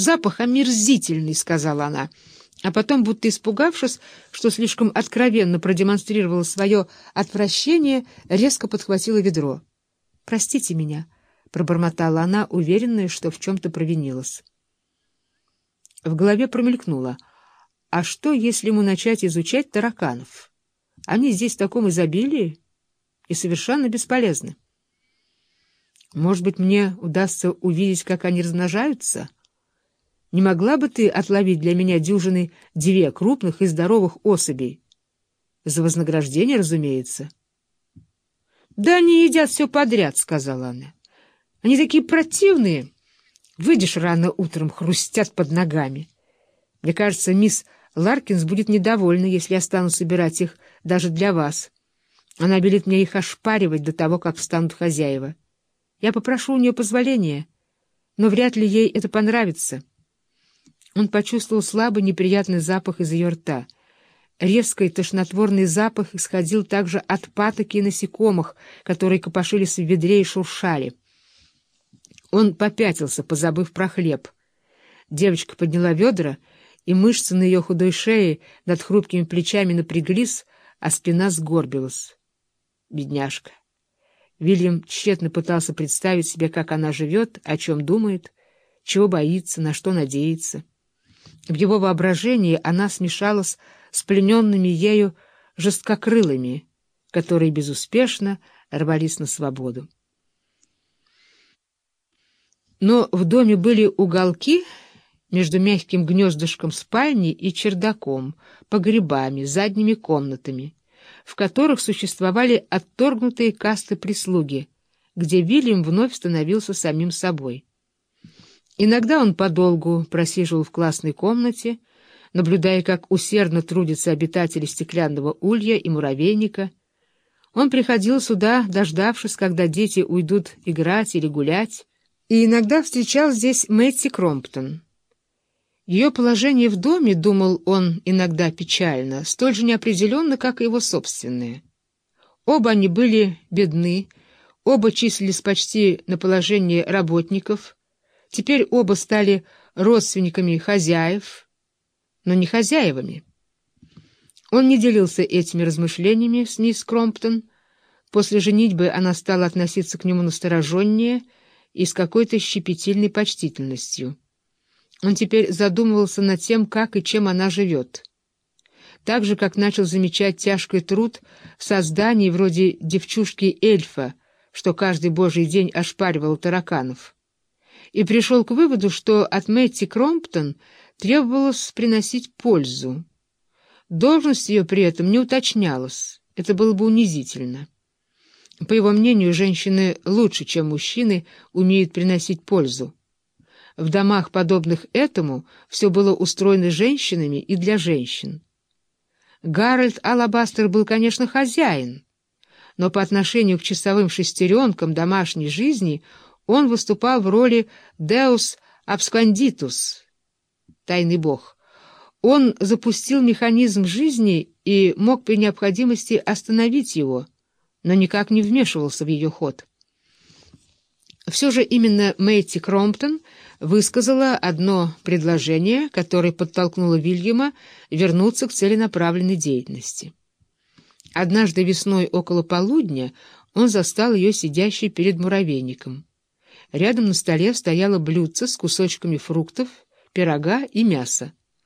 «Запах омерзительный», — сказала она. А потом, будто испугавшись, что слишком откровенно продемонстрировала свое отвращение, резко подхватила ведро. «Простите меня», — пробормотала она, уверенная, что в чем-то провинилась. В голове промелькнуло. «А что, если ему начать изучать тараканов? Они здесь в таком изобилии и совершенно бесполезны. Может быть, мне удастся увидеть, как они размножаются?» Не могла бы ты отловить для меня дюжины две крупных и здоровых особей? За вознаграждение, разумеется. — Да они едят все подряд, — сказала она. — Они такие противные. Выйдешь рано утром, хрустят под ногами. Мне кажется, мисс Ларкинс будет недовольна, если я стану собирать их даже для вас. Она велит мне их ошпаривать до того, как встанут хозяева. Я попрошу у нее позволения, но вряд ли ей это понравится. — он почувствовал слабый неприятный запах из ее рта. Резкий тошнотворный запах исходил также от патоки и насекомых, которые копошились в ведре и шуршали. Он попятился, позабыв про хлеб. Девочка подняла ведра, и мышцы на ее худой шее над хрупкими плечами напряглись, а спина сгорбилась. Бедняжка. Вильям тщетно пытался представить себе, как она живет, о чем думает, чего боится, на что надеется. В его воображении она смешалась с плененными ею жесткокрылыми, которые безуспешно рвались на свободу. Но в доме были уголки между мягким гнездышком спальни и чердаком, погребами, задними комнатами, в которых существовали отторгнутые касты прислуги, где Вильям вновь становился самим собой. Иногда он подолгу просиживал в классной комнате, наблюдая, как усердно трудятся обитатели стеклянного улья и муравейника. Он приходил сюда, дождавшись, когда дети уйдут играть или гулять, и иногда встречал здесь Мэтти Кромптон. Ее положение в доме, думал он иногда печально, столь же неопределенно, как и его собственное. Оба они были бедны, оба числились почти на положении работников — Теперь оба стали родственниками хозяев, но не хозяевами. Он не делился этими размышлениями с мисс Кромптон. После женитьбы она стала относиться к нему настороженнее и с какой-то щепетильной почтительностью. Он теперь задумывался над тем, как и чем она живет. Так же, как начал замечать тяжкий труд в создании вроде девчушки-эльфа, что каждый божий день ошпаривал тараканов и пришел к выводу, что от Мэтти Кромптон требовалось приносить пользу. Должность ее при этом не уточнялась, это было бы унизительно. По его мнению, женщины лучше, чем мужчины, умеют приносить пользу. В домах, подобных этому, все было устроено женщинами и для женщин. Гарольд Алабастер был, конечно, хозяин, но по отношению к часовым шестеренкам домашней жизни он выступал в роли «Deus absconditus» — тайный бог. Он запустил механизм жизни и мог при необходимости остановить его, но никак не вмешивался в ее ход. Все же именно Мэйти Кромптон высказала одно предложение, которое подтолкнуло Вильяма вернуться к целенаправленной деятельности. Однажды весной около полудня он застал ее сидящей перед муравейником. Рядом на столе стояло блюдце с кусочками фруктов, пирога и мяса.